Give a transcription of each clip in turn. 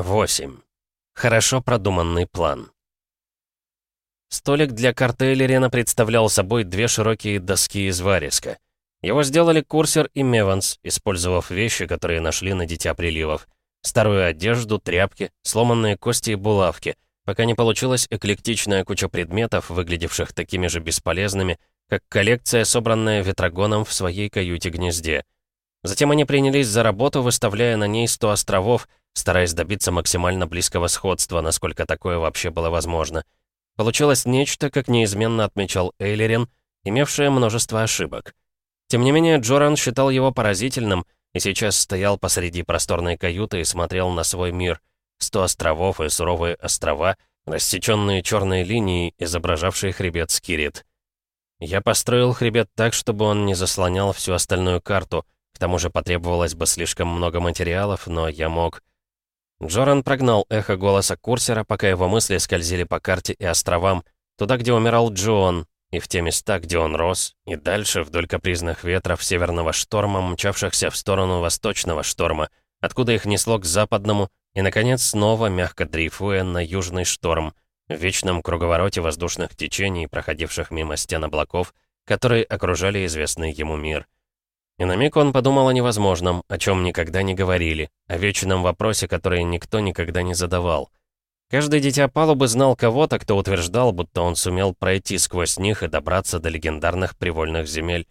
8. Хорошо продуманный план. Столик для картейлерена представлял собой две широкие доски из вариска. Его сделали Курсер и Меванс, использовав вещи, которые нашли на Дитя Приливов. Старую одежду, тряпки, сломанные кости и булавки, пока не получилась эклектичная куча предметов, выглядевших такими же бесполезными, как коллекция, собранная Ветрогоном в своей каюте-гнезде. Затем они принялись за работу, выставляя на ней 100 островов, стараясь добиться максимально близкого сходства, насколько такое вообще было возможно. Получилось нечто, как неизменно отмечал Эйлерин, имевшее множество ошибок. Тем не менее, Джоран считал его поразительным и сейчас стоял посреди просторной каюты и смотрел на свой мир. Сто островов и суровые острова, рассеченные черной линией, изображавшие хребет Скирит. Я построил хребет так, чтобы он не заслонял всю остальную карту, к тому же потребовалось бы слишком много материалов, но я мог... Джоран прогнал эхо голоса курсера, пока его мысли скользили по карте и островам, туда, где умирал Джон, и в те места, где он рос, и дальше, вдоль капризных ветров северного шторма, мчавшихся в сторону восточного шторма, откуда их несло к западному, и, наконец, снова, мягко дрейфуя, на южный шторм, в вечном круговороте воздушных течений, проходивших мимо стен облаков, которые окружали известный ему мир — и на миг он подумал о невозможном, о чем никогда не говорили, о вечном вопросе, который никто никогда не задавал. Каждый дитя палубы знал кого-то, кто утверждал, будто он сумел пройти сквозь них и добраться до легендарных привольных земель.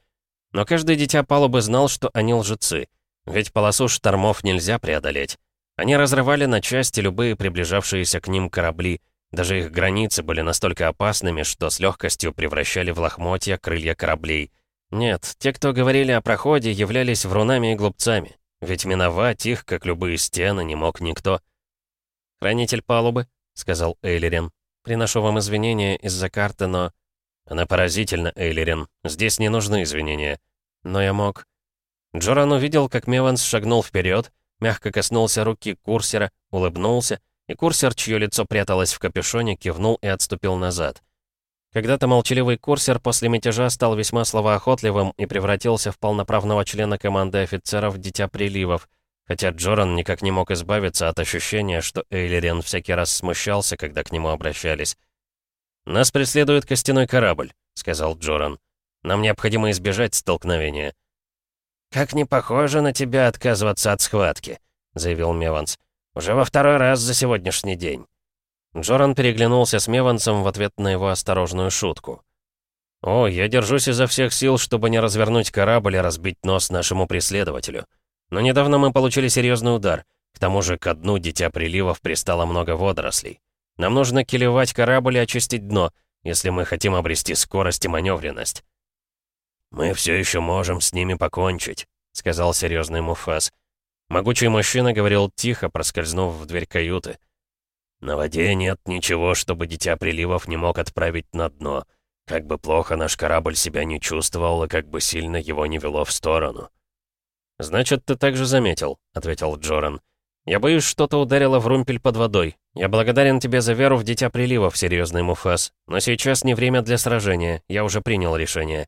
Но каждый дитя палубы знал, что они лжецы, ведь полосу штормов нельзя преодолеть. Они разрывали на части любые приближавшиеся к ним корабли, даже их границы были настолько опасными, что с легкостью превращали в лохмотья крылья кораблей — нет, те, кто говорили о проходе, являлись врунами и глупцами. Ведь миновать их, как любые стены, не мог никто. «Хранитель палубы», — сказал Эйлерин. «Приношу вам извинения из-за карты, но...» «Она поразительна, Эйлерин. Здесь не нужны извинения. Но я мог...» Джоран увидел, как Меванс шагнул вперед, мягко коснулся руки курсера, улыбнулся, и курсер, чье лицо пряталось в капюшоне, кивнул и отступил назад. Когда-то молчаливый курсер после мятежа стал весьма словоохотливым и превратился в полноправного члена команды офицеров «Дитя приливов», хотя Джоран никак не мог избавиться от ощущения, что Эйлерен всякий раз смущался, когда к нему обращались. «Нас преследует костяной корабль», — сказал Джоран. «Нам необходимо избежать столкновения». «Как не похоже на тебя отказываться от схватки», — заявил Меванс. «Уже во второй раз за сегодняшний день». Джоран переглянулся с Меванцем в ответ на его осторожную шутку. «О, я держусь изо всех сил, чтобы не развернуть корабль и разбить нос нашему преследователю. Но недавно мы получили серьезный удар. К тому же ко дну Дитя Приливов пристало много водорослей. Нам нужно килевать корабль и очистить дно, если мы хотим обрести скорость и маневренность». «Мы все еще можем с ними покончить», — сказал серьезный Муфас. Могучий мужчина говорил тихо, проскользнув в дверь каюты. На воде нет ничего, чтобы Дитя Приливов не мог отправить на дно. Как бы плохо наш корабль себя не чувствовал, и как бы сильно его не вело в сторону. «Значит, ты также заметил», — ответил Джоран. «Я боюсь, что-то ударило в румпель под водой. Я благодарен тебе за веру в Дитя Приливов, серьезный Муфас. Но сейчас не время для сражения. Я уже принял решение».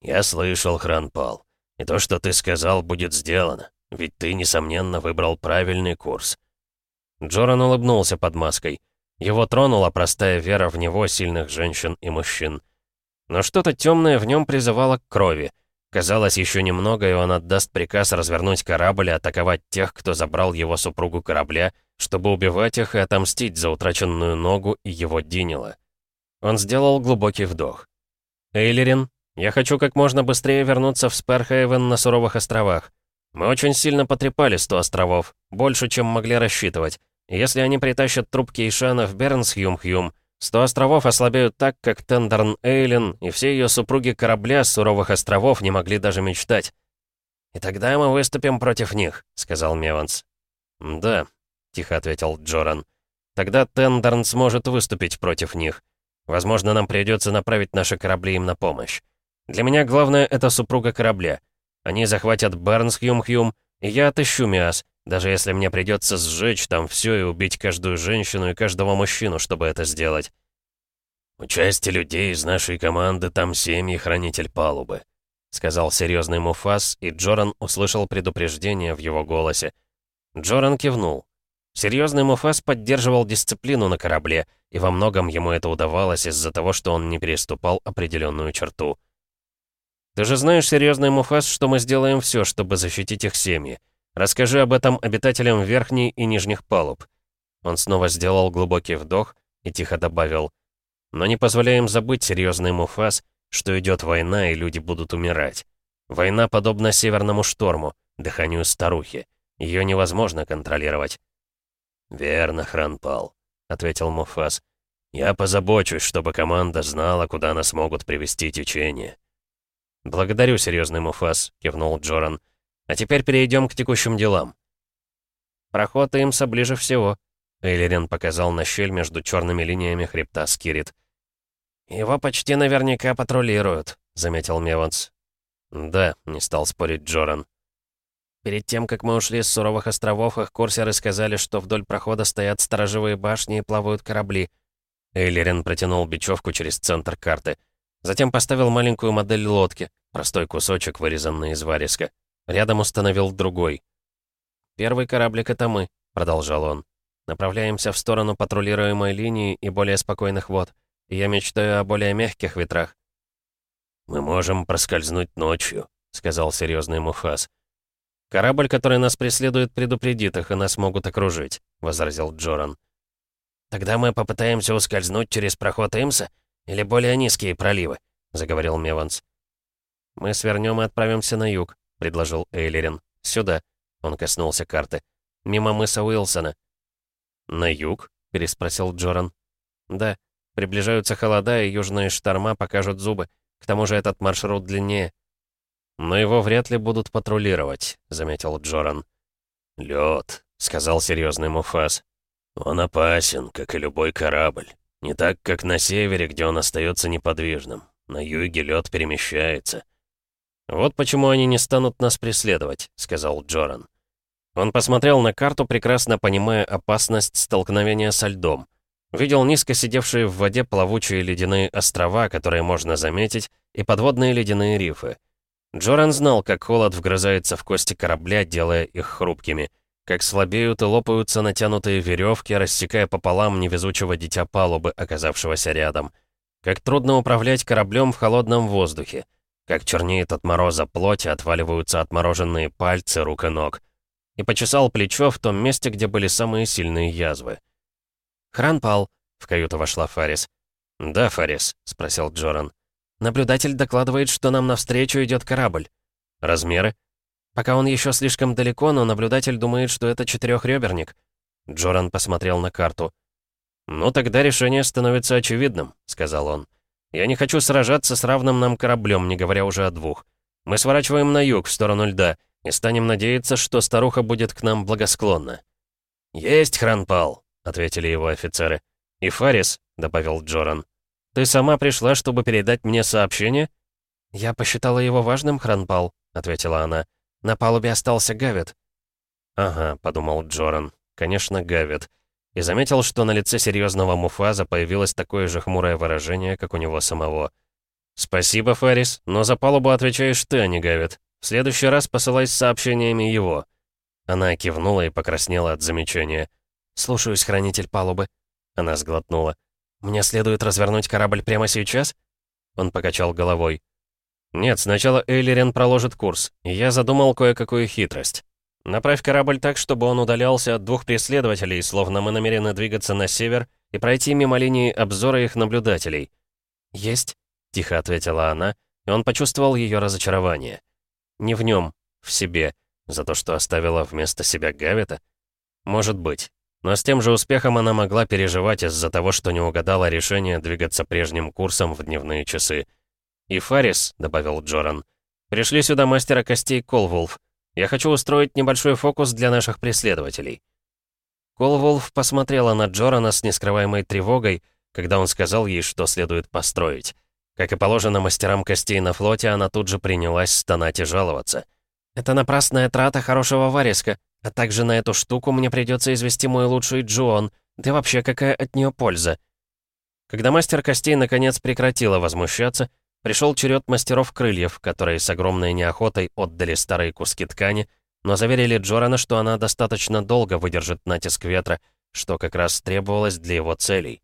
«Я слышал, Хранпал. И то, что ты сказал, будет сделано. Ведь ты, несомненно, выбрал правильный курс. Джоран улыбнулся под маской. Его тронула простая вера в него сильных женщин и мужчин. Но что-то темное в нем призывало к крови. Казалось, еще немного, и он отдаст приказ развернуть корабль и атаковать тех, кто забрал его супругу корабля, чтобы убивать их и отомстить за утраченную ногу и его Динила. Он сделал глубокий вдох. «Эйлерин, я хочу как можно быстрее вернуться в Сперхайвен на Суровых островах. Мы очень сильно потрепали сто островов, больше, чем могли рассчитывать. Если они притащат трубки Ишана в Бернсхюм-Хюм, 100 островов ослабеют так, как Тендерн Эйлин и все ее супруги корабля с суровых островов не могли даже мечтать. «И тогда мы выступим против них», — сказал Меванс. «Да», — тихо ответил Джоран. «Тогда Тендерн сможет выступить против них. Возможно, нам придется направить наши корабли им на помощь. Для меня главное — это супруга корабля. Они захватят Бернс Хьюм-Хьюм, и я отыщу Миас, даже если мне придется сжечь там все и убить каждую женщину и каждого мужчину, чтобы это сделать. «У части людей из нашей команды там семьи хранитель палубы», сказал серьезный Муфас, и Джоран услышал предупреждение в его голосе. Джоран кивнул. Серьезный Муфас поддерживал дисциплину на корабле, и во многом ему это удавалось из-за того, что он не переступал определенную черту. Ты же знаешь, серьезный Муфас, что мы сделаем все, чтобы защитить их семьи. Расскажи об этом обитателям верхней и нижних палуб». Он снова сделал глубокий вдох и тихо добавил. «Но не позволяем забыть, серьезный Муфас, что идет война и люди будут умирать. Война подобна северному шторму, дыханию старухи. Ее невозможно контролировать». «Верно, Хранпал», — ответил Муфас. «Я позабочусь, чтобы команда знала, куда нас могут привести течения. «Благодарю, серьезный Муфас», — кивнул Джоран. «А теперь перейдем к текущим делам». «Проход имса ближе всего», — Эйлерин показал на щель между черными линиями хребта Скирит. «Его почти наверняка патрулируют», — заметил Меванс. «Да», — не стал спорить Джоран. «Перед тем, как мы ушли с суровых островов, их курсеры сказали, что вдоль прохода стоят сторожевые башни и плавают корабли». Эйлерин протянул бечевку через центр карты — Затем поставил маленькую модель лодки, простой кусочек, вырезанный из вариска. Рядом установил другой. «Первый кораблик — это мы», — продолжал он. «Направляемся в сторону патрулируемой линии и более спокойных вод. И я мечтаю о более мягких ветрах». «Мы можем проскользнуть ночью», — сказал серьезный Муфас. «Корабль, который нас преследует, предупредит их, и нас могут окружить», — возразил Джоран. «Тогда мы попытаемся ускользнуть через проход Имса?» «Или более низкие проливы», — заговорил Меванс. «Мы свернем и отправимся на юг», — предложил Эйлерин. «Сюда», — он коснулся карты. «Мимо мыса Уилсона». «На юг?» — переспросил Джоран. «Да. Приближаются холода, и южные шторма покажут зубы. К тому же этот маршрут длиннее». «Но его вряд ли будут патрулировать», — заметил Джоран. «Лёд», — сказал серьезный Муфас. «Он опасен, как и любой корабль. Не так, как на севере, где он остается неподвижным. На юге лед перемещается. «Вот почему они не станут нас преследовать», — сказал Джоран. Он посмотрел на карту, прекрасно понимая опасность столкновения со льдом. Видел низко сидевшие в воде плавучие ледяные острова, которые можно заметить, и подводные ледяные рифы. Джоран знал, как холод вгрызается в кости корабля, делая их хрупкими — как слабеют и лопаются натянутые веревки, рассекая пополам невезучего дитя палубы, оказавшегося рядом. Как трудно управлять кораблем в холодном воздухе. Как чернеет от мороза плоть и отваливаются отмороженные пальцы рук и ног. И почесал плечо в том месте, где были самые сильные язвы. «Хран пал», — в каюту вошла Фарис. «Да, Фарис», — спросил Джоран. «Наблюдатель докладывает, что нам навстречу идет корабль. Размеры?» Пока он еще слишком далеко, но наблюдатель думает, что это четырехреберник. Джоран посмотрел на карту. «Ну, тогда решение становится очевидным», — сказал он. «Я не хочу сражаться с равным нам кораблем, не говоря уже о двух. Мы сворачиваем на юг, в сторону льда, и станем надеяться, что старуха будет к нам благосклонна». «Есть, Хранпал», — ответили его офицеры. «И Фарис», — добавил Джоран. «Ты сама пришла, чтобы передать мне сообщение?» «Я посчитала его важным, Хранпал», — ответила она. На палубе остался Гавит». «Ага», — подумал Джоран. «Конечно, Гавит». И заметил, что на лице серьезного Муфаза появилось такое же хмурое выражение, как у него самого. «Спасибо, Фарис, но за палубу отвечаешь ты, а не Гавит. В следующий раз посылай с сообщениями его». Она кивнула и покраснела от замечания. «Слушаюсь, хранитель палубы». Она сглотнула. «Мне следует развернуть корабль прямо сейчас?» Он покачал головой. «Нет, сначала Эйлерен проложит курс, и я задумал кое-какую хитрость. Направь корабль так, чтобы он удалялся от двух преследователей, словно мы намерены двигаться на север и пройти мимо линии обзора их наблюдателей». «Есть», — тихо ответила она, и он почувствовал ее разочарование. «Не в нем, в себе, за то, что оставила вместо себя Гавита? Может быть. Но с тем же успехом она могла переживать из-за того, что не угадала решение двигаться прежним курсом в дневные часы. «И Фарис», — добавил Джоран. «Пришли сюда мастера костей Колвулф. Я хочу устроить небольшой фокус для наших преследователей». Колвулф посмотрела на Джорана с нескрываемой тревогой, когда он сказал ей, что следует построить. Как и положено мастерам костей на флоте, она тут же принялась стонать и жаловаться. «Это напрасная трата хорошего вариска, а также на эту штуку мне придется извести мой лучший Джон. да вообще какая от нее польза?» Когда мастер костей наконец прекратила возмущаться, Пришел черед мастеров крыльев, которые с огромной неохотой отдали старые куски ткани, но заверили Джорана, что она достаточно долго выдержит натиск ветра, что как раз требовалось для его целей.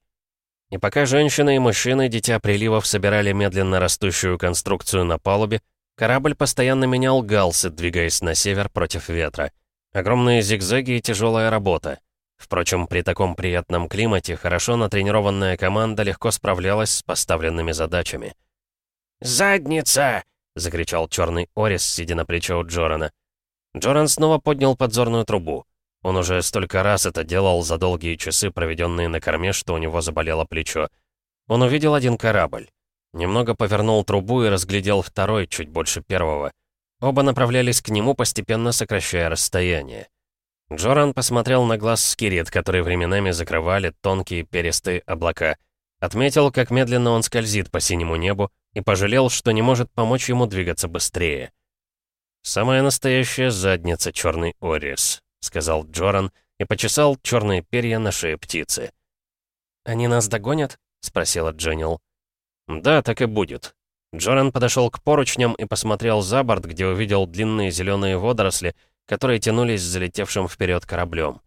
И пока женщины и мужчины, дитя приливов, собирали медленно растущую конструкцию на палубе, корабль постоянно менял галсы, двигаясь на север против ветра. Огромные зигзаги и тяжелая работа. Впрочем, при таком приятном климате хорошо натренированная команда легко справлялась с поставленными задачами. «Задница!» — закричал черный Орис, сидя на плече у Джорана. Джоран снова поднял подзорную трубу. Он уже столько раз это делал за долгие часы, проведенные на корме, что у него заболело плечо. Он увидел один корабль. Немного повернул трубу и разглядел второй, чуть больше первого. Оба направлялись к нему, постепенно сокращая расстояние. Джоран посмотрел на глаз Скирит, который временами закрывали тонкие перистые облака. Отметил, как медленно он скользит по синему небу, и пожалел, что не может помочь ему двигаться быстрее. «Самая настоящая задница черный Орис», — сказал Джоран и почесал черные перья на шее птицы. «Они нас догонят?» — спросила Дженнил. «Да, так и будет». Джоран подошел к поручням и посмотрел за борт, где увидел длинные зеленые водоросли, которые тянулись залетевшим вперед кораблем.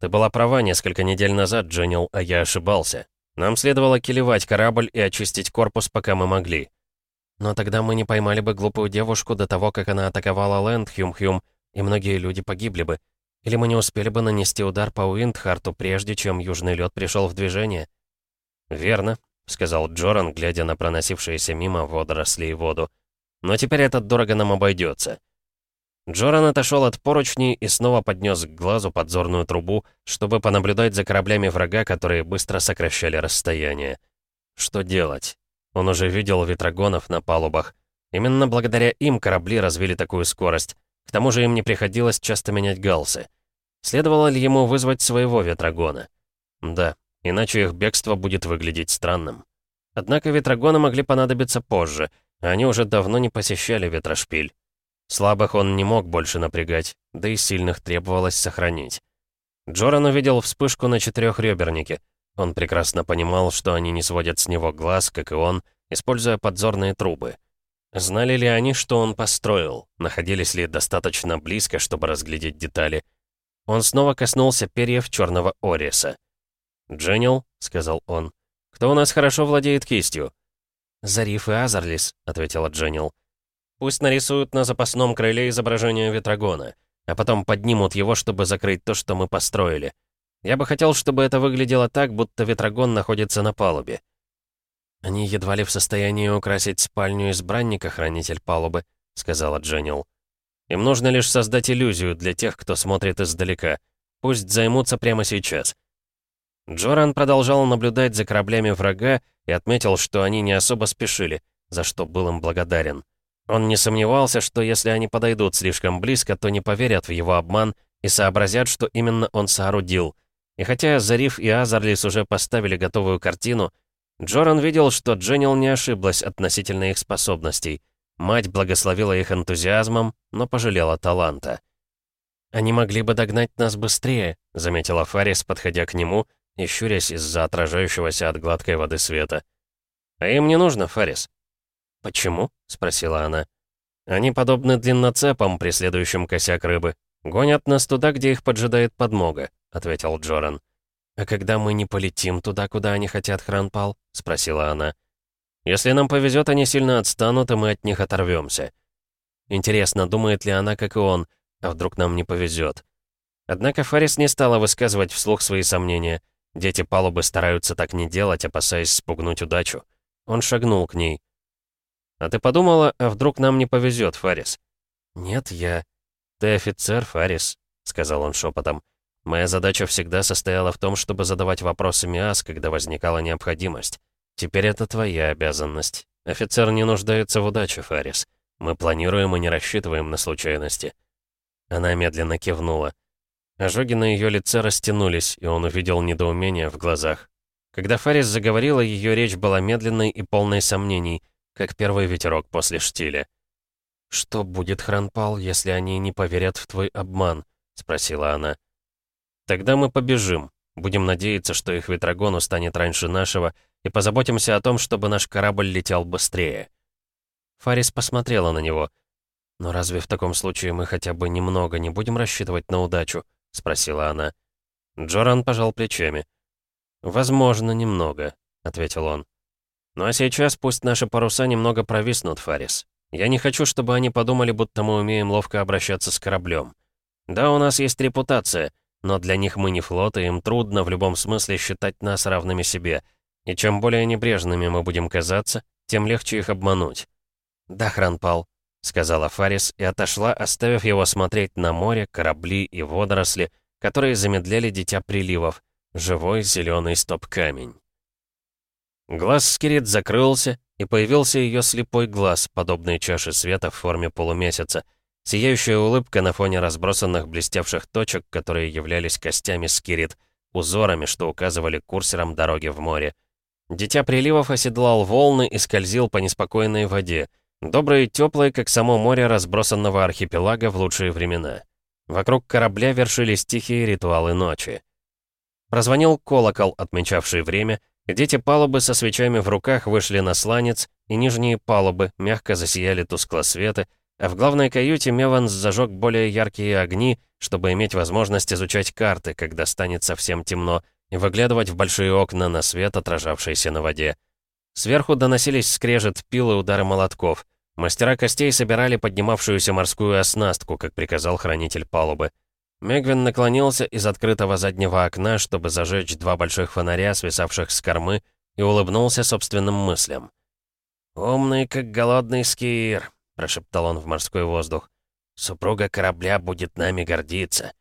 «Ты была права несколько недель назад, Дженнил, а я ошибался. Нам следовало килевать корабль и очистить корпус, пока мы могли. Но тогда мы не поймали бы глупую девушку до того, как она атаковала Лэнд Хюм-Хюм, и многие люди погибли бы. Или мы не успели бы нанести удар по Уиндхарту, прежде чем южный лед пришел в движение. «Верно», — сказал Джоран, глядя на проносившиеся мимо водоросли и воду. «Но теперь это дорого нам обойдется. Джоран отошел от поручней и снова поднес к глазу подзорную трубу, чтобы понаблюдать за кораблями врага, которые быстро сокращали расстояние. Что делать? Он уже видел ветрогонов на палубах. Именно благодаря им корабли развили такую скорость. К тому же им не приходилось часто менять галсы. Следовало ли ему вызвать своего ветрогона? Да, иначе их бегство будет выглядеть странным. Однако ветрогоны могли понадобиться позже, а они уже давно не посещали ветрошпиль. Слабых он не мог больше напрягать, да и сильных требовалось сохранить. Джоран увидел вспышку на четырехребернике. Он прекрасно понимал, что они не сводят с него глаз, как и он, используя подзорные трубы. Знали ли они, что он построил? Находились ли достаточно близко, чтобы разглядеть детали? Он снова коснулся перьев черного ориса. «Дженнил», — сказал он, — «кто у нас хорошо владеет кистью?» «Зариф и Азарлис», — ответила Дженнил. Пусть нарисуют на запасном крыле изображение Ветрогона, а потом поднимут его, чтобы закрыть то, что мы построили. Я бы хотел, чтобы это выглядело так, будто Ветрогон находится на палубе. «Они едва ли в состоянии украсить спальню избранника, хранитель палубы», — сказала Дженнил. «Им нужно лишь создать иллюзию для тех, кто смотрит издалека. Пусть займутся прямо сейчас». Джоран продолжал наблюдать за кораблями врага и отметил, что они не особо спешили, за что был им благодарен. Он не сомневался, что если они подойдут слишком близко, то не поверят в его обман и сообразят, что именно он соорудил. И хотя Зариф и Азарлис уже поставили готовую картину, Джоран видел, что Дженнил не ошиблась относительно их способностей. Мать благословила их энтузиазмом, но пожалела таланта. «Они могли бы догнать нас быстрее», — заметила Фарис, подходя к нему и щурясь из-за отражающегося от гладкой воды света. «А им не нужно, Фарис», «Почему?» — спросила она. «Они подобны длинноцепам, преследующим косяк рыбы. Гонят нас туда, где их поджидает подмога», — ответил Джоран. «А когда мы не полетим туда, куда они хотят, Хранпал?» — спросила она. «Если нам повезет, они сильно отстанут, и мы от них оторвемся». Интересно, думает ли она, как и он, а вдруг нам не повезет? Однако Фарис не стала высказывать вслух свои сомнения. Дети палубы стараются так не делать, опасаясь спугнуть удачу. Он шагнул к ней. А ты подумала, а вдруг нам не повезет, Фарис? Нет, я... Ты офицер, Фарис, сказал он шепотом. Моя задача всегда состояла в том, чтобы задавать вопросы МИАС, когда возникала необходимость. Теперь это твоя обязанность. Офицер не нуждается в удаче, Фарис. Мы планируем и не рассчитываем на случайности». Она медленно кивнула. Ожоги на ее лице растянулись, и он увидел недоумение в глазах. Когда Фарис заговорила, ее речь была медленной и полной сомнений, как первый ветерок после штиля. «Что будет, Хранпал, если они не поверят в твой обман?» — спросила она. «Тогда мы побежим. Будем надеяться, что их ветрогон устанет раньше нашего, и позаботимся о том, чтобы наш корабль летел быстрее». Фарис посмотрела на него. «Но разве в таком случае мы хотя бы немного не будем рассчитывать на удачу?» — спросила она. Джоран пожал плечами. «Возможно, немного», — ответил он. Ну а сейчас пусть наши паруса немного провиснут, Фарис. Я не хочу, чтобы они подумали, будто мы умеем ловко обращаться с кораблем. Да, у нас есть репутация, но для них мы не флот, и им трудно в любом смысле считать нас равными себе. И чем более небрежными мы будем казаться, тем легче их обмануть. «Да, Хранпал», — сказала Фарис и отошла, оставив его смотреть на море, корабли и водоросли, которые замедляли дитя приливов, живой зеленый стоп-камень. Глаз Скирит закрылся, и появился ее слепой глаз, подобный чаше света в форме полумесяца, сияющая улыбка на фоне разбросанных блестевших точек, которые являлись костями Скирит, узорами, что указывали курсерам дороги в море. Дитя приливов оседлал волны и скользил по неспокойной воде, доброй и теплой, как само море разбросанного архипелага в лучшие времена. Вокруг корабля вершились тихие ритуалы ночи. Прозвонил колокол, отмечавший время, Дети палубы со свечами в руках вышли на сланец, и нижние палубы мягко засияли тусклосветы, а в главной каюте Меванс зажег более яркие огни, чтобы иметь возможность изучать карты, когда станет совсем темно, и выглядывать в большие окна на свет, отражавшийся на воде. Сверху доносились скрежет пил и удары молотков. Мастера костей собирали поднимавшуюся морскую оснастку, как приказал хранитель палубы. Мегвин наклонился из открытого заднего окна, чтобы зажечь два больших фонаря, свисавших с кормы, и улыбнулся собственным мыслям. «Умный, как голодный скир», — прошептал он в морской воздух. «Супруга корабля будет нами гордиться».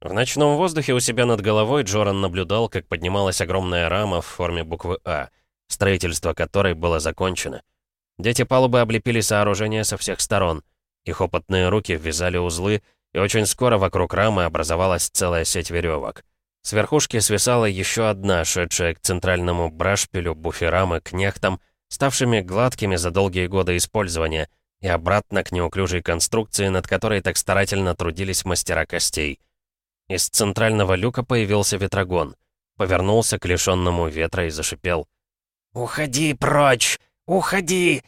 В ночном воздухе у себя над головой Джоран наблюдал, как поднималась огромная рама в форме буквы «А», строительство которой было закончено. Дети палубы облепили сооружение со всех сторон. Их опытные руки ввязали узлы — и очень скоро вокруг рамы образовалась целая сеть веревок. С верхушки свисала еще одна, шедшая к центральному брашпилю, буферам и кнехтам, ставшими гладкими за долгие годы использования, и обратно к неуклюжей конструкции, над которой так старательно трудились мастера костей. Из центрального люка появился ветрогон. Повернулся к лишенному ветра и зашипел. «Уходи прочь! Уходи!»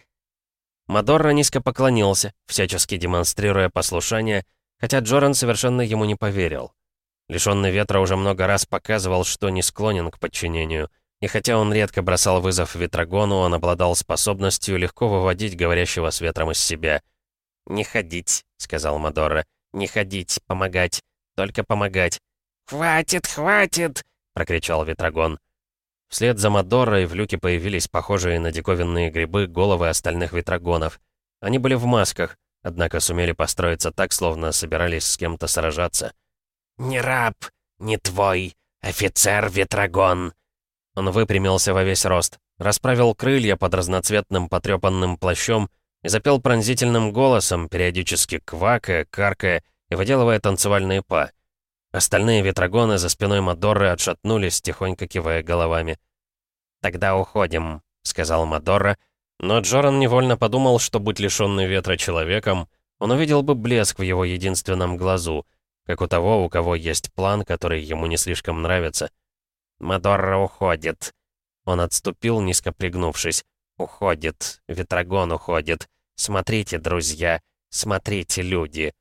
Мадорро низко поклонился, всячески демонстрируя послушание, хотя Джоран совершенно ему не поверил. Лишенный ветра уже много раз показывал, что не склонен к подчинению, и хотя он редко бросал вызов Ветрогону, он обладал способностью легко выводить говорящего с ветром из себя. «Не ходить», — сказал Мадорра, — «не ходить, помогать, только помогать». «Хватит, хватит!» — прокричал Ветрогон. Вслед за Мадоррой в люке появились похожие на диковинные грибы головы остальных ветрогонов. Они были в масках, однако сумели построиться так, словно собирались с кем-то сражаться. «Не раб, не твой, офицер Ветрогон!» Он выпрямился во весь рост, расправил крылья под разноцветным потрепанным плащом и запел пронзительным голосом, периодически квакая, каркая и выделывая танцевальные па. Остальные ветрогоны за спиной Мадорры отшатнулись, тихонько кивая головами. «Тогда уходим», — сказал Мадорра, — но Джоран невольно подумал, что, будь лишённый ветра человеком, он увидел бы блеск в его единственном глазу, как у того, у кого есть план, который ему не слишком нравится. «Мадорра уходит». Он отступил, низко пригнувшись. «Уходит. Ветрогон уходит. Смотрите, друзья. Смотрите, люди».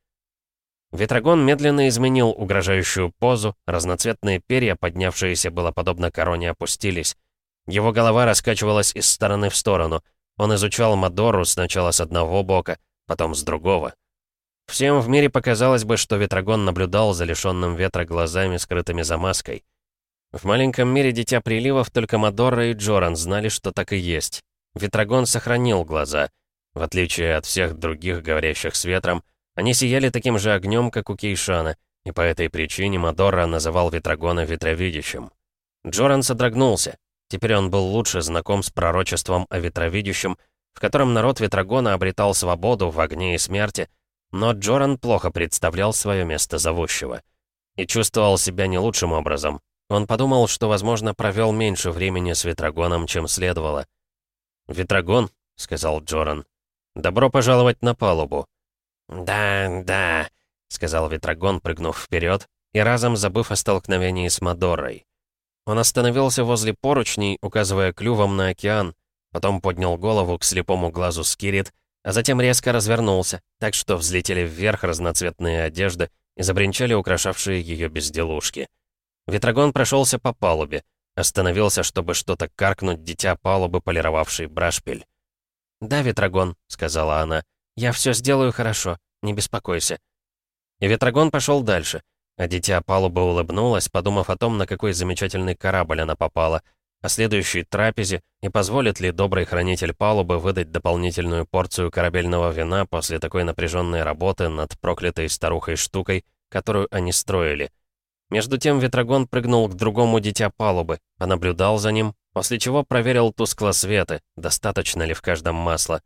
Ветрогон медленно изменил угрожающую позу, разноцветные перья, поднявшиеся было подобно короне, опустились. Его голова раскачивалась из стороны в сторону — он изучал Мадору сначала с одного бока, потом с другого. Всем в мире показалось бы, что Ветрогон наблюдал за лишенным ветра глазами, скрытыми за маской. В маленьком мире Дитя Приливов только Мадора и Джоран знали, что так и есть. Ветрогон сохранил глаза. В отличие от всех других, говорящих с ветром, они сияли таким же огнем, как у Кейшана, и по этой причине Мадора называл Ветрогона ветровидящим. Джоран содрогнулся. Теперь он был лучше знаком с пророчеством о ветровидящем, в котором народ Ветрогона обретал свободу в огне и смерти, но Джоран плохо представлял свое место зовущего. И чувствовал себя не лучшим образом. Он подумал, что, возможно, провел меньше времени с Ветрогоном, чем следовало. «Ветрогон», — сказал Джоран, — «добро пожаловать на палубу». «Да, да», — сказал Ветрогон, прыгнув вперед и разом забыв о столкновении с Мадорой. Он остановился возле поручней, указывая клювом на океан, потом поднял голову к слепому глазу Скирит, а затем резко развернулся, так что взлетели вверх разноцветные одежды и забринчали украшавшие ее безделушки. Ветрогон прошелся по палубе, остановился, чтобы что-то каркнуть дитя палубы, полировавший брашпиль. «Да, Ветрогон», — сказала она, — «я все сделаю хорошо, не беспокойся». И Ветрогон пошел дальше — а дитя палубы улыбнулась, подумав о том, на какой замечательный корабль она попала, о следующей трапезе и позволит ли добрый хранитель палубы выдать дополнительную порцию корабельного вина после такой напряженной работы над проклятой старухой-штукой, которую они строили. Между тем Ветрогон прыгнул к другому дитя палубы, понаблюдал за ним, после чего проверил тускло светы, достаточно ли в каждом масла.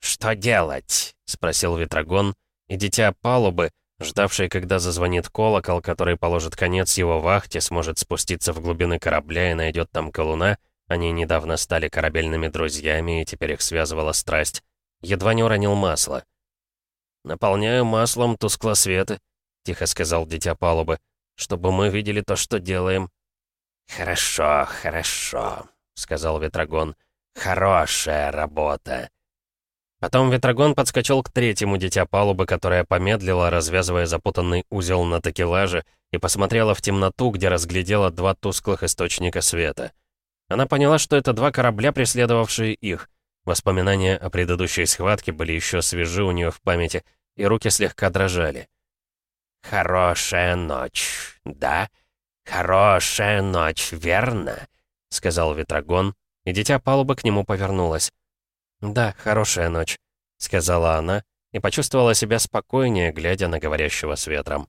«Что делать?» — спросил Ветрогон, и дитя палубы — ждавший, когда зазвонит колокол, который положит конец его вахте, сможет спуститься в глубины корабля и найдет там колуна, они недавно стали корабельными друзьями, и теперь их связывала страсть. Едва не уронил масло. «Наполняю маслом тусклосветы», — тихо сказал дитя палубы, «чтобы мы видели то, что делаем». «Хорошо, хорошо», — сказал Ветрогон. «Хорошая работа. Потом ветрогон подскочил к третьему дитя палубы, которая помедлила, развязывая запутанный узел на такелаже, и посмотрела в темноту, где разглядела два тусклых источника света. Она поняла, что это два корабля, преследовавшие их. Воспоминания о предыдущей схватке были еще свежи у нее в памяти, и руки слегка дрожали. «Хорошая ночь, да? Хорошая ночь, верно?» — сказал Ветрогон, и дитя палубы к нему повернулось. «Да, хорошая ночь», — сказала она и почувствовала себя спокойнее, глядя на говорящего с ветром.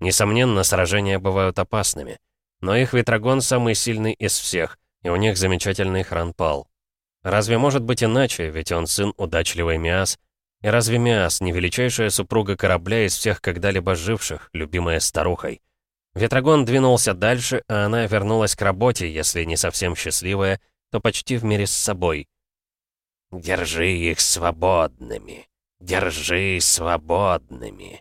Несомненно, сражения бывают опасными, но их ветрогон самый сильный из всех, и у них замечательный хранпал. Разве может быть иначе, ведь он сын удачливой Миас, и разве Миас не величайшая супруга корабля из всех когда-либо живших, любимая старухой? Ветрогон двинулся дальше, а она вернулась к работе, если не совсем счастливая, то почти в мире с собой — «Держи их свободными! Держи свободными!»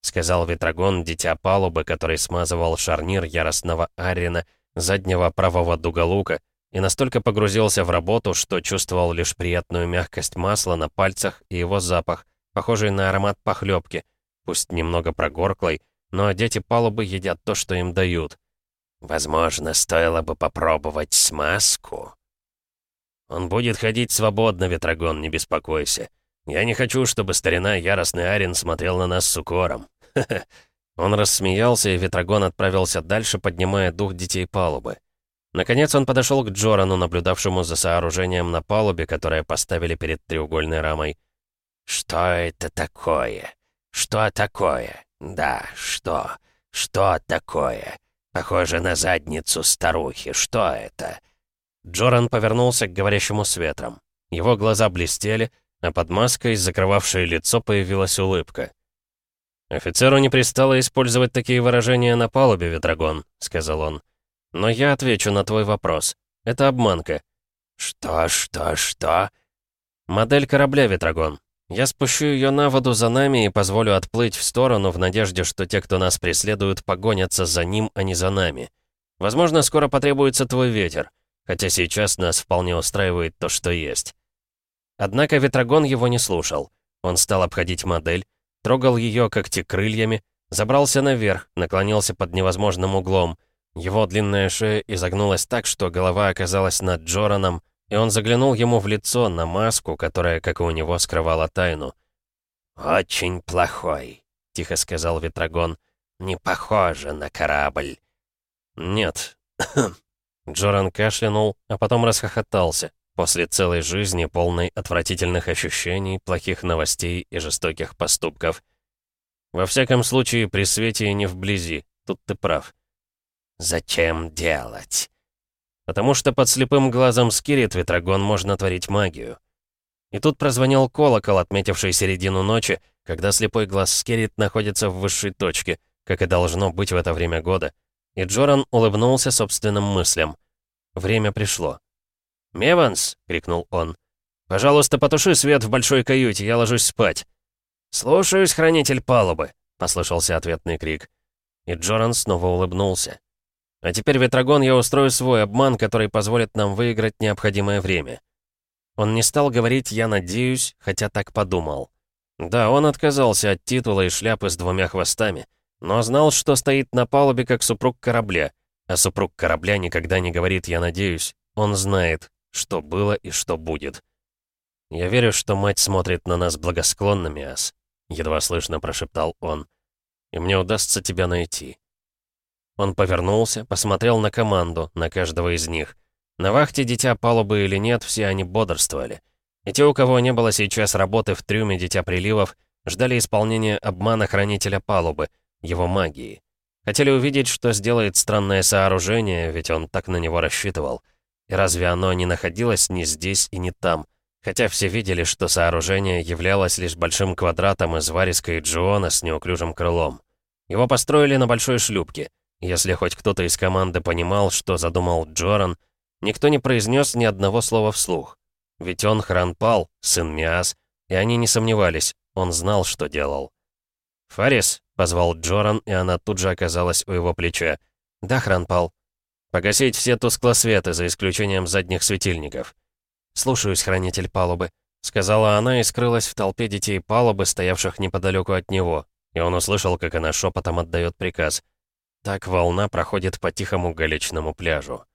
Сказал Ветрогон, дитя палубы, который смазывал шарнир яростного Арина, заднего правого дуголука, и настолько погрузился в работу, что чувствовал лишь приятную мягкость масла на пальцах и его запах, похожий на аромат похлебки, пусть немного прогорклый, но дети палубы едят то, что им дают. «Возможно, стоило бы попробовать смазку», он будет ходить свободно, Ветрогон, не беспокойся. Я не хочу, чтобы старина яростный Арен смотрел на нас с укором. Ха -ха. Он рассмеялся, и Ветрогон отправился дальше, поднимая дух детей палубы. Наконец он подошел к Джорану, наблюдавшему за сооружением на палубе, которое поставили перед треугольной рамой. «Что это такое? Что такое? Да, что? Что такое? Похоже на задницу старухи. Что это?» Джоран повернулся к говорящему с ветром. Его глаза блестели, а под маской, закрывавшей лицо, появилась улыбка. «Офицеру не пристало использовать такие выражения на палубе, Ветрогон», — сказал он. «Но я отвечу на твой вопрос. Это обманка». «Что, что, что?» «Модель корабля, Ветрогон. Я спущу ее на воду за нами и позволю отплыть в сторону в надежде, что те, кто нас преследуют, погонятся за ним, а не за нами. Возможно, скоро потребуется твой ветер» хотя сейчас нас вполне устраивает то, что есть. Однако Ветрогон его не слушал. Он стал обходить модель, трогал ее когтекрыльями, забрался наверх, наклонился под невозможным углом. Его длинная шея изогнулась так, что голова оказалась над Джораном, и он заглянул ему в лицо на маску, которая, как и у него, скрывала тайну. «Очень плохой», — тихо сказал Ветрогон. «Не похоже на корабль». «Нет», Джоран кашлянул, а потом расхохотался, после целой жизни, полной отвратительных ощущений, плохих новостей и жестоких поступков. «Во всяком случае, при свете и не вблизи, тут ты прав». «Зачем делать?» «Потому что под слепым глазом Скирит Твитрагон можно творить магию». И тут прозвонил колокол, отметивший середину ночи, когда слепой глаз Скирит находится в высшей точке, как и должно быть в это время года — и Джоран улыбнулся собственным мыслям. Время пришло. «Меванс!» — крикнул он. «Пожалуйста, потуши свет в большой каюте, я ложусь спать». «Слушаюсь, хранитель палубы!» — послышался ответный крик. И Джоран снова улыбнулся. «А теперь, Ветрогон, я устрою свой обман, который позволит нам выиграть необходимое время». Он не стал говорить «я надеюсь», хотя так подумал. Да, он отказался от титула и шляпы с двумя хвостами — но знал, что стоит на палубе как супруг корабля. А супруг корабля никогда не говорит «я надеюсь». Он знает, что было и что будет. «Я верю, что мать смотрит на нас благосклонными, Ас», — едва слышно прошептал он. «И мне удастся тебя найти». Он повернулся, посмотрел на команду, на каждого из них. На вахте дитя палубы или нет, все они бодрствовали. И те, у кого не было сейчас работы в трюме Дитя Приливов, ждали исполнения обмана хранителя палубы — его магии. Хотели увидеть, что сделает странное сооружение, ведь он так на него рассчитывал. И разве оно не находилось ни здесь и не там? Хотя все видели, что сооружение являлось лишь большим квадратом из вариска и джиона с неуклюжим крылом. Его построили на большой шлюпке. Если хоть кто-то из команды понимал, что задумал Джоран, никто не произнес ни одного слова вслух. Ведь он Хранпал, сын Миас, и они не сомневались, он знал, что делал. «Фарис, Позвал Джоран, и она тут же оказалась у его плеча. «Да, Хранпал». «Погасить все тусклосветы, за исключением задних светильников». «Слушаюсь, хранитель палубы», — сказала она и скрылась в толпе детей палубы, стоявших неподалеку от него. И он услышал, как она шепотом отдает приказ. Так волна проходит по тихому галечному пляжу.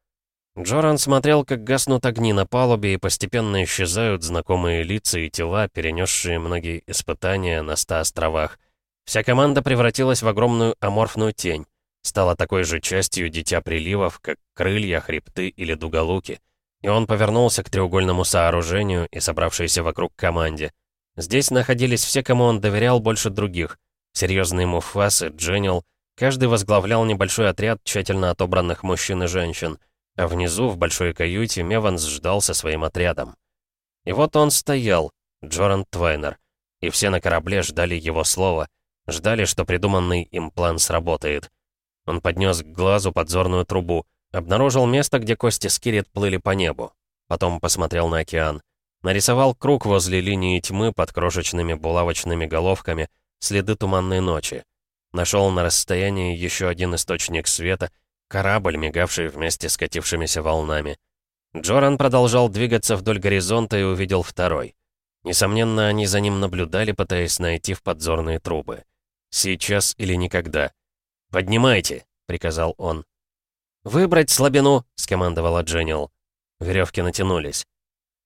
Джоран смотрел, как гаснут огни на палубе и постепенно исчезают знакомые лица и тела, перенесшие многие испытания на ста островах. Вся команда превратилась в огромную аморфную тень. Стала такой же частью дитя приливов, как крылья, хребты или дуголуки. И он повернулся к треугольному сооружению и собравшейся вокруг команде. Здесь находились все, кому он доверял больше других. Серьезные муфасы, Дженнил. Каждый возглавлял небольшой отряд тщательно отобранных мужчин и женщин. А внизу, в большой каюте, Меванс ждал со своим отрядом. И вот он стоял, Джоран Твайнер. И все на корабле ждали его слова — Ждали, что придуманный им план сработает. Он поднес к глазу подзорную трубу, обнаружил место, где кости скирет плыли по небу. Потом посмотрел на океан. Нарисовал круг возле линии тьмы под крошечными булавочными головками, следы туманной ночи. Нашел на расстоянии еще один источник света, корабль, мигавший вместе с катившимися волнами. Джоран продолжал двигаться вдоль горизонта и увидел второй. Несомненно, они за ним наблюдали, пытаясь найти в подзорные трубы. Сейчас или никогда. «Поднимайте!» — приказал он. «Выбрать слабину!» — скомандовала Дженнил. Веревки натянулись.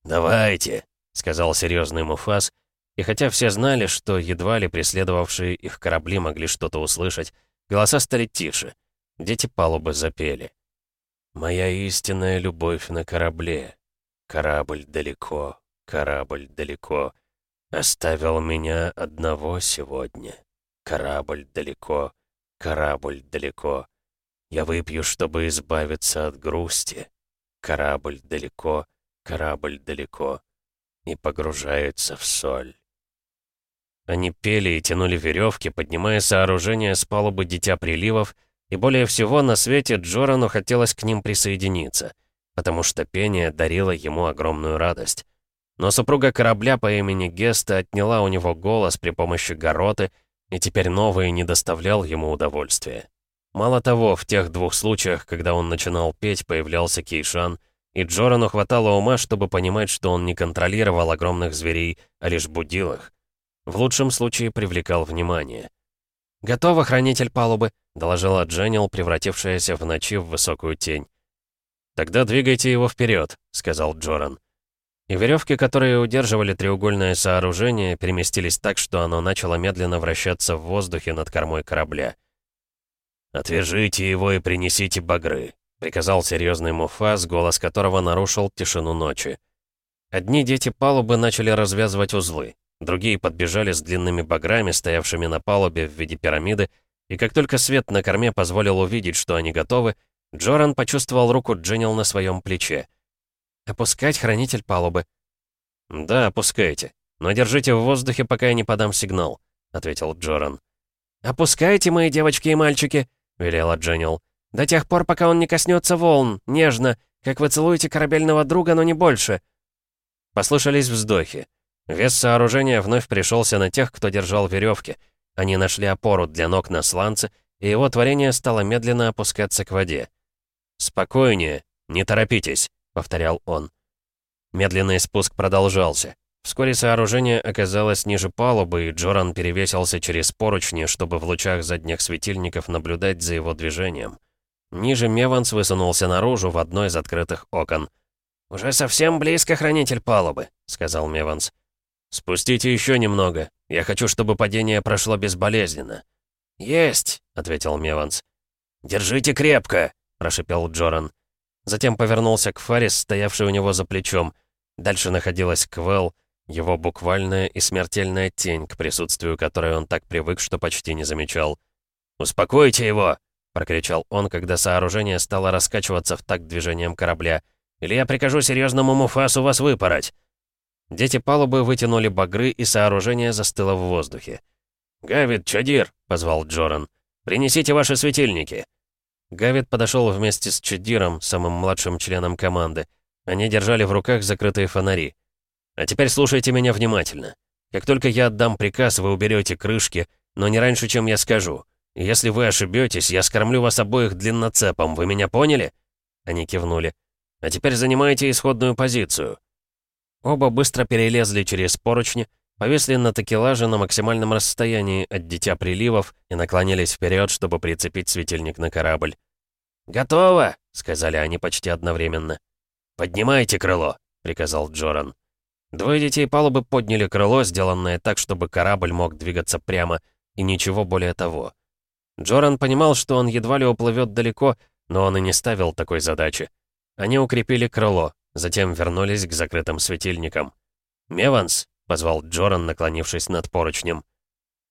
«Давайте!» — сказал серьезный Муфас, и хотя все знали, что едва ли преследовавшие их корабли могли что-то услышать, голоса стали тише. Дети палубы запели. «Моя истинная любовь на корабле. Корабль далеко, корабль далеко. Оставил меня одного сегодня». Корабль далеко, корабль далеко. Я выпью, чтобы избавиться от грусти. Корабль далеко, корабль далеко. И погружается в соль. Они пели и тянули веревки, поднимая сооружение с палубы Дитя Приливов, и более всего на свете Джорану хотелось к ним присоединиться, потому что пение дарило ему огромную радость. Но супруга корабля по имени Геста отняла у него голос при помощи гороты и теперь новый не доставлял ему удовольствия. Мало того, в тех двух случаях, когда он начинал петь, появлялся Кейшан, и Джорану хватало ума, чтобы понимать, что он не контролировал огромных зверей, а лишь будил их. В лучшем случае привлекал внимание. «Готово, хранитель палубы», — доложила Дженнил, превратившаяся в ночи в высокую тень. «Тогда двигайте его вперед», — сказал Джоран и веревки, которые удерживали треугольное сооружение, переместились так, что оно начало медленно вращаться в воздухе над кормой корабля. «Отвяжите его и принесите багры», — приказал серьезный Муфас, голос которого нарушил тишину ночи. Одни дети палубы начали развязывать узлы, другие подбежали с длинными баграми, стоявшими на палубе в виде пирамиды, и как только свет на корме позволил увидеть, что они готовы, Джоран почувствовал руку Джинил на своем плече — «Опускать хранитель палубы». «Да, опускайте. Но держите в воздухе, пока я не подам сигнал», — ответил Джоран. «Опускайте, мои девочки и мальчики», — велела Дженнил. «До тех пор, пока он не коснется волн, нежно, как вы целуете корабельного друга, но не больше». Послышались вздохи. Вес сооружения вновь пришелся на тех, кто держал веревки. Они нашли опору для ног на сланце, и его творение стало медленно опускаться к воде. «Спокойнее, не торопитесь», — повторял он. Медленный спуск продолжался. Вскоре сооружение оказалось ниже палубы, и Джоран перевесился через поручни, чтобы в лучах задних светильников наблюдать за его движением. Ниже Меванс высунулся наружу в одно из открытых окон. «Уже совсем близко хранитель палубы», — сказал Меванс. «Спустите еще немного. Я хочу, чтобы падение прошло безболезненно». «Есть», — ответил Меванс. «Держите крепко», — прошипел Джоран. Затем повернулся к Фарис, стоявший у него за плечом. Дальше находилась Квел, его буквальная и смертельная тень, к присутствию которой он так привык, что почти не замечал. «Успокойте его!» — прокричал он, когда сооружение стало раскачиваться в такт движением корабля. «Или я прикажу серьезному Муфасу вас выпороть!» Дети палубы вытянули багры, и сооружение застыло в воздухе. «Гавид, Чадир!» — позвал Джоран. «Принесите ваши светильники!» Гавит подошел вместе с Чедиром, самым младшим членом команды. Они держали в руках закрытые фонари. «А теперь слушайте меня внимательно. Как только я отдам приказ, вы уберете крышки, но не раньше, чем я скажу. Если вы ошибетесь, я скормлю вас обоих длинноцепом, вы меня поняли?» Они кивнули. «А теперь занимайте исходную позицию». Оба быстро перелезли через поручни, Повесли на такелаже на максимальном расстоянии от дитя приливов и наклонились вперед, чтобы прицепить светильник на корабль. «Готово!» — сказали они почти одновременно. «Поднимайте крыло!» — приказал Джоран. Двое детей палубы подняли крыло, сделанное так, чтобы корабль мог двигаться прямо, и ничего более того. Джоран понимал, что он едва ли уплывет далеко, но он и не ставил такой задачи. Они укрепили крыло, затем вернулись к закрытым светильникам. «Меванс!» — позвал Джоран, наклонившись над поручнем.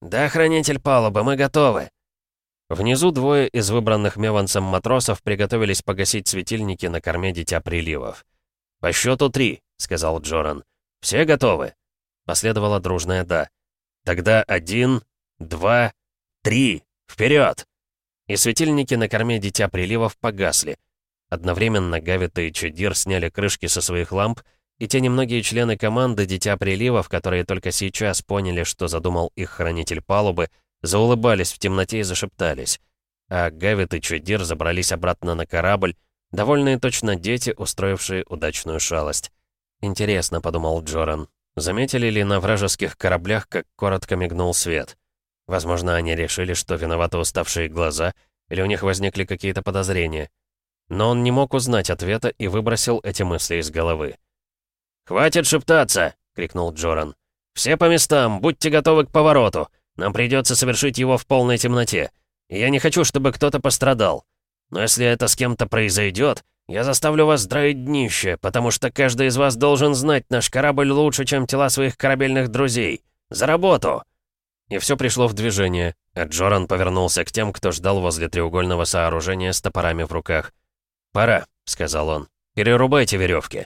«Да, хранитель палубы, мы готовы!» Внизу двое из выбранных Меванцем матросов приготовились погасить светильники на корме Дитя Приливов. «По счету три», — сказал Джоран. «Все готовы?» Последовала дружная «да». «Тогда один, два, три! Вперед!» И светильники на корме Дитя Приливов погасли. Одновременно Гавита и Чудир сняли крышки со своих ламп — и те немногие члены команды «Дитя приливов», которые только сейчас поняли, что задумал их хранитель палубы, заулыбались в темноте и зашептались. А Гавит и Чудир забрались обратно на корабль, довольные точно дети, устроившие удачную шалость. «Интересно», — подумал Джоран, — «заметили ли на вражеских кораблях, как коротко мигнул свет? Возможно, они решили, что виноваты уставшие глаза, или у них возникли какие-то подозрения». Но он не мог узнать ответа и выбросил эти мысли из головы. «Хватит шептаться!» — крикнул Джоран. «Все по местам, будьте готовы к повороту. Нам придется совершить его в полной темноте. Я не хочу, чтобы кто-то пострадал. Но если это с кем-то произойдет, я заставлю вас драить днище, потому что каждый из вас должен знать наш корабль лучше, чем тела своих корабельных друзей. За работу!» И все пришло в движение, а Джоран повернулся к тем, кто ждал возле треугольного сооружения с топорами в руках. «Пора», — сказал он. «Перерубайте веревки.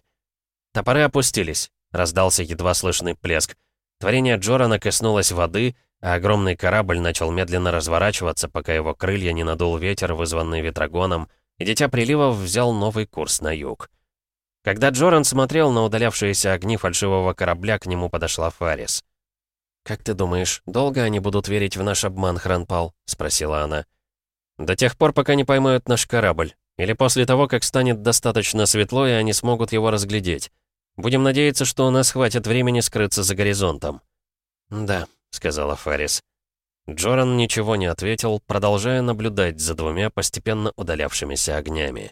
Топоры опустились. Раздался едва слышный плеск. Творение Джорана коснулось воды, а огромный корабль начал медленно разворачиваться, пока его крылья не надул ветер, вызванный ветрогоном, и Дитя Приливов взял новый курс на юг. Когда Джоран смотрел на удалявшиеся огни фальшивого корабля, к нему подошла Фарис. «Как ты думаешь, долго они будут верить в наш обман, Хранпал?» — спросила она. «До тех пор, пока не поймают наш корабль. Или после того, как станет достаточно светло, и они смогут его разглядеть. Будем надеяться, что у нас хватит времени скрыться за горизонтом». «Да», — сказала Фарис. Джоран ничего не ответил, продолжая наблюдать за двумя постепенно удалявшимися огнями.